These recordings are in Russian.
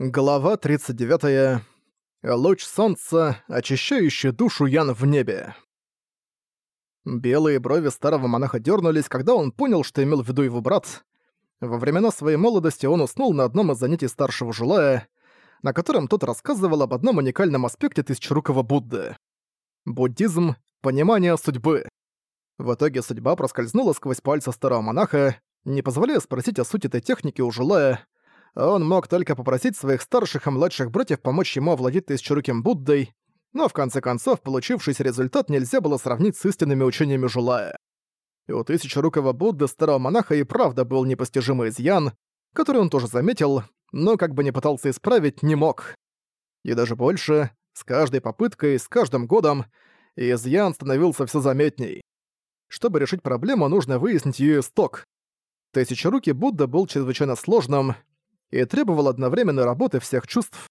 Глава 39. Луч солнца, очищающий душу Ян в небе. Белые брови старого монаха дернулись, когда он понял, что имел в виду его брат. Во времена своей молодости он уснул на одном из занятий старшего Жулая, на котором тот рассказывал об одном уникальном аспекте тысячерукого Будды. Буддизм — понимание судьбы. В итоге судьба проскользнула сквозь пальцы старого монаха, не позволяя спросить о сути этой техники у Жулая, он мог только попросить своих старших и младших братьев помочь ему овладеть тысячеруким Буддой, но в конце концов получившийся результат нельзя было сравнить с истинными учениями Жулая. И у тысячерукого Будды старого монаха и правда был непостижимый изъян, который он тоже заметил, но как бы не пытался исправить, не мог. И даже больше, с каждой попыткой, с каждым годом, изъян становился все заметней. Чтобы решить проблему, нужно выяснить ее исток. Тысячерукий Будда был чрезвычайно сложным, и требовал одновременной работы всех чувств.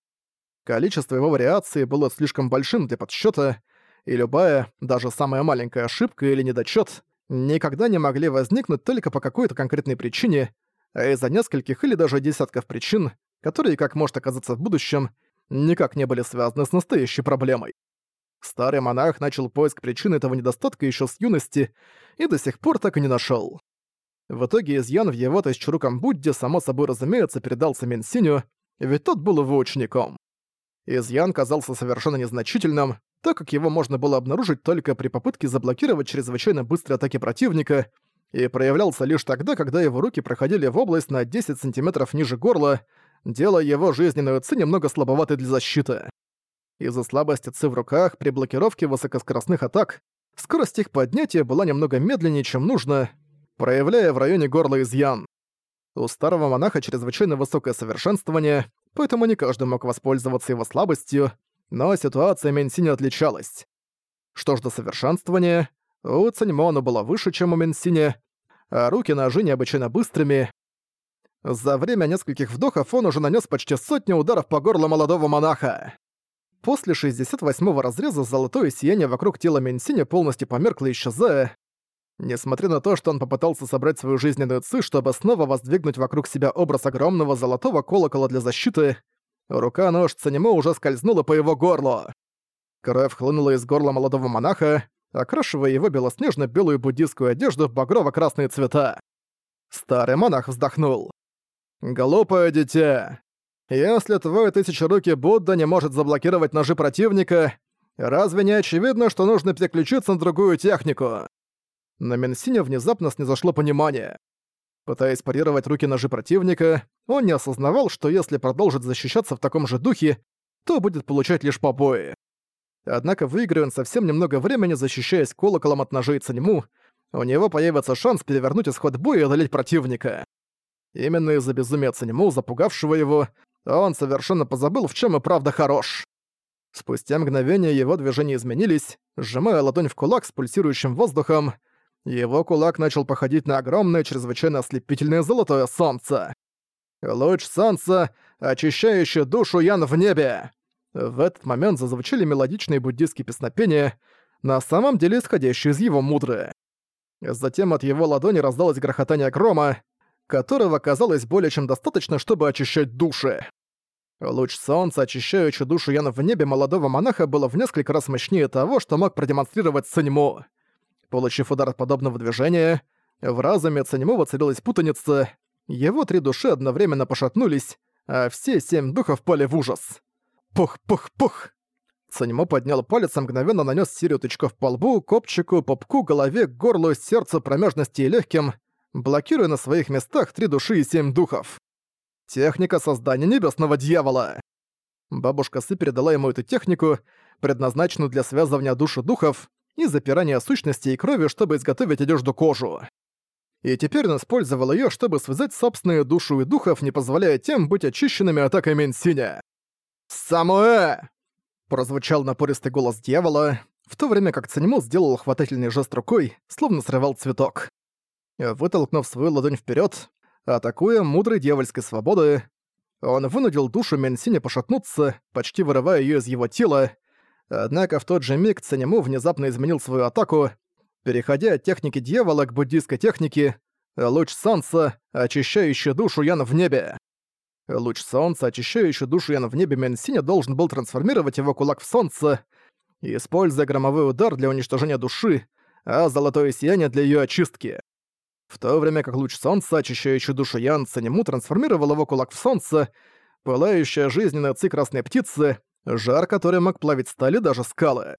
Количество его вариаций было слишком большим для подсчета, и любая, даже самая маленькая ошибка или недочет никогда не могли возникнуть только по какой-то конкретной причине, а из-за нескольких или даже десятков причин, которые, как может оказаться в будущем, никак не были связаны с настоящей проблемой. Старый монах начал поиск причины этого недостатка еще с юности и до сих пор так и не нашел. В итоге изъян в его тысячеруком Будде, само собой разумеется, передался Минсиню, ведь тот был его учеником. Изъян казался совершенно незначительным, так как его можно было обнаружить только при попытке заблокировать чрезвычайно быстрые атаки противника, и проявлялся лишь тогда, когда его руки проходили в область на 10 сантиметров ниже горла, делая его жизненную ци немного слабоватой для защиты. Из-за слабости ци в руках при блокировке высокоскоростных атак скорость их поднятия была немного медленнее, чем нужно, проявляя в районе горла изъян. У старого монаха чрезвычайно высокое совершенствование, поэтому не каждый мог воспользоваться его слабостью, но ситуация Менсини отличалась. Что ж до совершенствования, у Циньмона было выше, чем у Менсини, а руки-ножи необычайно быстрыми. За время нескольких вдохов он уже нанес почти сотню ударов по горлу молодого монаха. После 68-го разреза золотое сияние вокруг тела Менсини полностью померкло, исчезая, Несмотря на то, что он попытался собрать свою жизненную ци, чтобы снова воздвигнуть вокруг себя образ огромного золотого колокола для защиты, рука-нож Цанимо уже скользнула по его горлу. Кровь хлынула из горла молодого монаха, окрашивая его белоснежно-белую буддийскую одежду в багрово-красные цвета. Старый монах вздохнул. «Глупое дитя. Если твой тысячерукий Будда не может заблокировать ножи противника, разве не очевидно, что нужно переключиться на другую технику? На Менсине внезапно снизошло понимание. Пытаясь парировать руки-ножи противника, он не осознавал, что если продолжит защищаться в таком же духе, то будет получать лишь побои. Однако выигрывая он совсем немного времени, защищаясь колоколом от ножей Цаньму, у него появится шанс перевернуть исход боя и одолеть противника. Именно из-за безумия Цаньму, запугавшего его, он совершенно позабыл, в чем и правда хорош. Спустя мгновение его движения изменились, сжимая ладонь в кулак с пульсирующим воздухом, его кулак начал походить на огромное, чрезвычайно ослепительное золотое солнце. Луч солнца, очищающий душу Ян в небе. В этот момент зазвучали мелодичные буддийские песнопения, на самом деле исходящие из его мудры. Затем от его ладони раздалось грохотание грома, которого казалось более чем достаточно, чтобы очищать души. Луч солнца, очищающий душу Яна в небе молодого монаха, было в несколько раз мощнее того, что мог продемонстрировать Саньму. Получив удар от подобного движения, в разуме Цанему воцарилась путаница, его три души одновременно пошатнулись, а все семь духов пали в ужас. Пух-пух-пух! Цанему поднял палец и мгновенно нанес серию тычков по лбу, копчику, попку, голове, горлу, сердцу, промежности и легким, блокируя на своих местах три души и семь духов. Техника создания небесного дьявола. Бабушка Сы передала ему эту технику, предназначенную для связывания души духов, и запирания сущности и крови, чтобы изготовить одежду кожу. И теперь он использовал её, чтобы связать собственную душу и духов, не позволяя тем быть очищенными атакой Менсиня. «Самуэ!» — прозвучал напористый голос дьявола, в то время как Циньму сделал хватательный жест рукой, словно срывал цветок. Вытолкнув свою ладонь вперед, атакуя мудрой дьявольской свободы, он вынудил душу Менсиня пошатнуться, почти вырывая её из его тела, Однако в тот же миг Цанему внезапно изменил свою атаку, переходя от техники дьявола к буддийской технике «Луч солнца, очищающий душу Ян в небе». Луч солнца, очищающий душу Ян в небе Менсиня, должен был трансформировать его кулак в солнце, используя громовой удар для уничтожения души, а золотое сияние для ее очистки. В то время как луч солнца, очищающий душу Ян Цанему, трансформировал его кулак в солнце, пылающая жизненная ци красной птицы, жар который мог плавить стали даже скалы.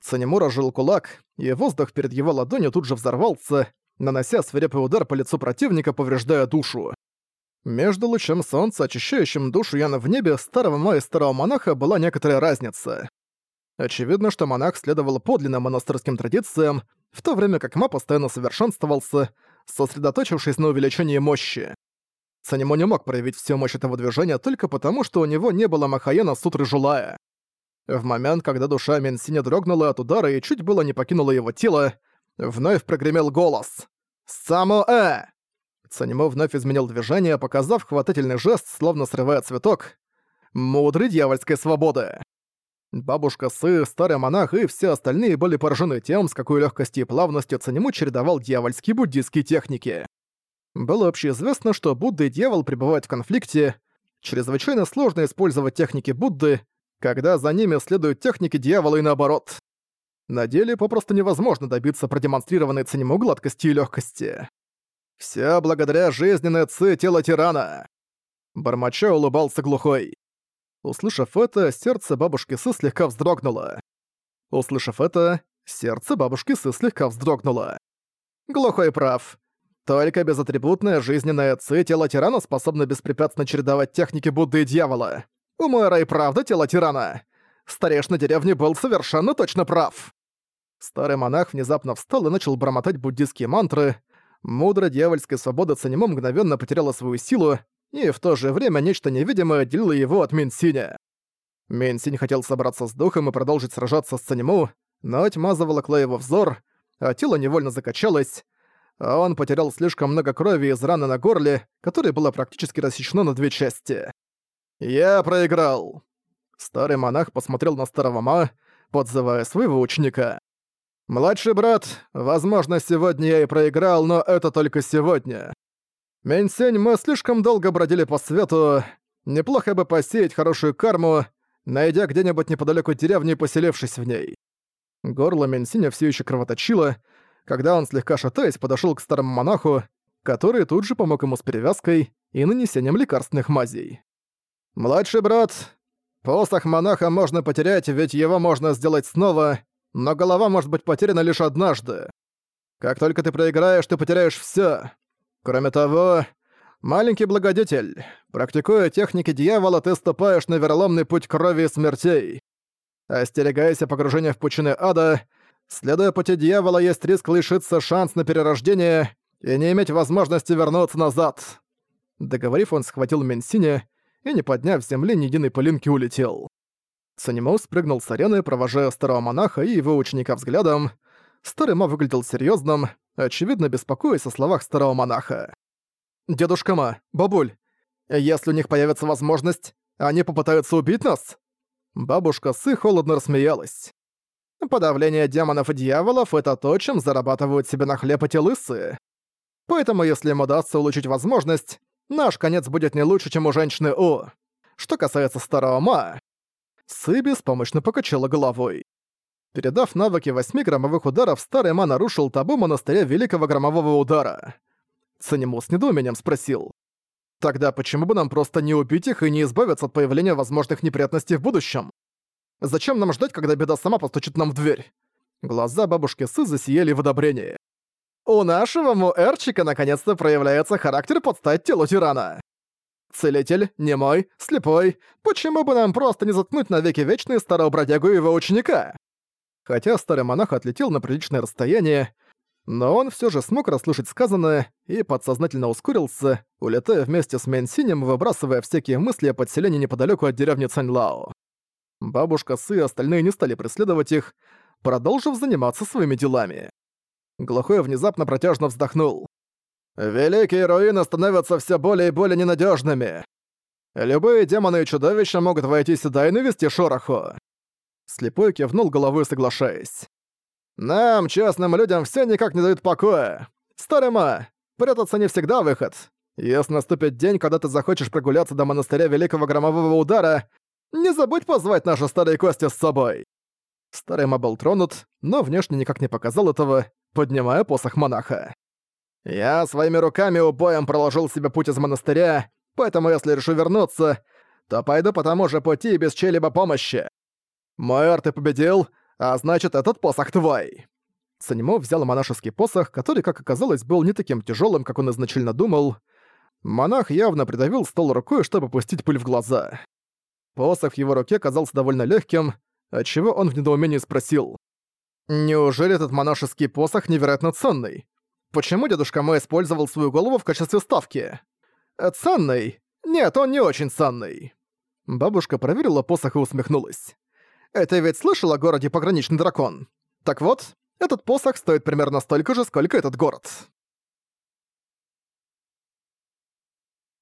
Цанему разжил кулак, и воздух перед его ладонью тут же взорвался, нанося свирепый удар по лицу противника, повреждая душу. Между лучом солнца, очищающим душу Яна в небе, старого ма и старого монаха была некоторая разница. Очевидно, что монах следовал подлинным монастырским традициям, в то время как ма постоянно совершенствовался, сосредоточившись на увеличении мощи. Санимо не мог проявить всю мощь этого движения только потому, что у него не было Махаяна Сутры Жулая. В момент, когда душа Менсиня дрогнула от удара и чуть было не покинула его тело, вновь прогремел голос. «Само-э!» Санимо вновь изменил движение, показав хватательный жест, словно срывая цветок. «Мудрый дьявольской свободы!» Бабушка Сы, старый монах и все остальные были поражены тем, с какой легкостью и плавностью Цанему чередовал дьявольские буддийские техники. Было общеизвестно, что Будда и дьявол пребывают в конфликте. Чрезвычайно сложно использовать техники Будды, когда за ними следуют техники дьявола и наоборот. На деле попросту невозможно добиться продемонстрированной Цанему гладкости и легкости. Все благодаря жизненной ци тела тирана. Бормоча улыбался глухой. Услышав это, сердце бабушки Сы слегка вздрогнуло. Услышав это, сердце бабушки Сы слегка вздрогнуло. Глухой прав. Только безатрибутная жизненная ци тело тирана способна беспрепятственно чередовать техники Будды и дьявола. У Мойра и правда тело тирана. Старешина деревни был совершенно точно прав. Старый монах внезапно встал и начал бормотать буддийские мантры. Мудро дьявольская свобода Цанимо мгновенно потеряла свою силу, и в то же время нечто невидимое отделило его от Минсиня. Минсинь хотел собраться с духом и продолжить сражаться с Цанему, но тьма заволокла его взор, а тело невольно закачалось, а он потерял слишком много крови из раны на горле, которое было практически рассечено на две части. «Я проиграл!» Старый монах посмотрел на старого Ма, подзывая своего ученика. «Младший брат, возможно, сегодня я и проиграл, но это только сегодня. Менсень, мы слишком долго бродили по свету. Неплохо бы посеять хорошую карму, найдя где-нибудь неподалеку деревни и поселившись в ней. Горло Менсиня все еще кровоточило, когда он, слегка шатаясь, подошел к старому монаху, который тут же помог ему с перевязкой и нанесением лекарственных мазей. «Младший брат, посох монаха можно потерять, ведь его можно сделать снова, но голова может быть потеряна лишь однажды. Как только ты проиграешь, ты потеряешь всё. Кроме того, маленький благодетель, практикуя техники дьявола, ты ступаешь на вероломный путь крови и смертей. Остерегайся погружения в пучины ада, следуя пути дьявола, есть риск лишиться шанс на перерождение и не иметь возможности вернуться назад. Договорив, он схватил Менсине и, не подняв с земли ни единой пылинки, улетел. Санимо спрыгнул с арены, провожая старого монаха и его ученика взглядом. Старый Ма выглядел серьезным, очевидно беспокоясь о словах старого монаха. «Дедушка Ма, бабуль, если у них появится возможность, они попытаются убить нас?» Бабушка Сы холодно рассмеялась. «Подавление демонов и дьяволов — это то, чем зарабатывают себе на хлеб эти лысые. Поэтому если им удастся улучшить возможность, наш конец будет не лучше, чем у женщины У. Что касается старого Ма...» Сы беспомощно покачала головой. Передав навыки восьми громовых ударов, старый ма нарушил табу монастыря Великого Громового Удара. Цанему с недоумением спросил. «Тогда почему бы нам просто не убить их и не избавиться от появления возможных неприятностей в будущем? Зачем нам ждать, когда беда сама постучит нам в дверь?» Глаза бабушки Сы засияли в одобрении. «У нашего Муэрчика наконец-то проявляется характер под стать телу тирана. Целитель, немой, слепой, почему бы нам просто не заткнуть навеки вечные старого бродягу и его ученика?» Хотя старый монах отлетел на приличное расстояние, но он все же смог расслышать сказанное и подсознательно ускорился, улетая вместе с Менсинем, выбрасывая всякие мысли о подселении неподалеку от деревни Цаньлао. Бабушка Сы и остальные не стали преследовать их, продолжив заниматься своими делами. Глухой внезапно протяжно вздохнул. «Великие руины становятся все более и более ненадежными. Любые демоны и чудовища могут войти сюда и навести шороху. Слепой кивнул головой, соглашаясь. «Нам, честным людям, все никак не дают покоя. Старыма, прятаться не всегда выход. Если наступит день, когда ты захочешь прогуляться до монастыря Великого Громового Удара, не забудь позвать наши старые кости с собой!» Старый ма был тронут, но внешне никак не показал этого, поднимая посох монаха. «Я своими руками убоем проложил себе путь из монастыря, поэтому если решу вернуться, то пойду по тому же пути без чьей-либо помощи. Мой ты победил, а значит, этот посох твой!» Санимо взял монашеский посох, который, как оказалось, был не таким тяжелым, как он изначально думал. Монах явно придавил стол рукой, чтобы пустить пыль в глаза. Посох в его руке казался довольно легким, отчего он в недоумении спросил. «Неужели этот монашеский посох невероятно ценный? Почему дедушка мой использовал свою голову в качестве ставки?» «Ценный? Нет, он не очень ценный». Бабушка проверила посох и усмехнулась. «Это ведь слышал о городе Пограничный Дракон? Так вот, этот посох стоит примерно столько же, сколько этот город».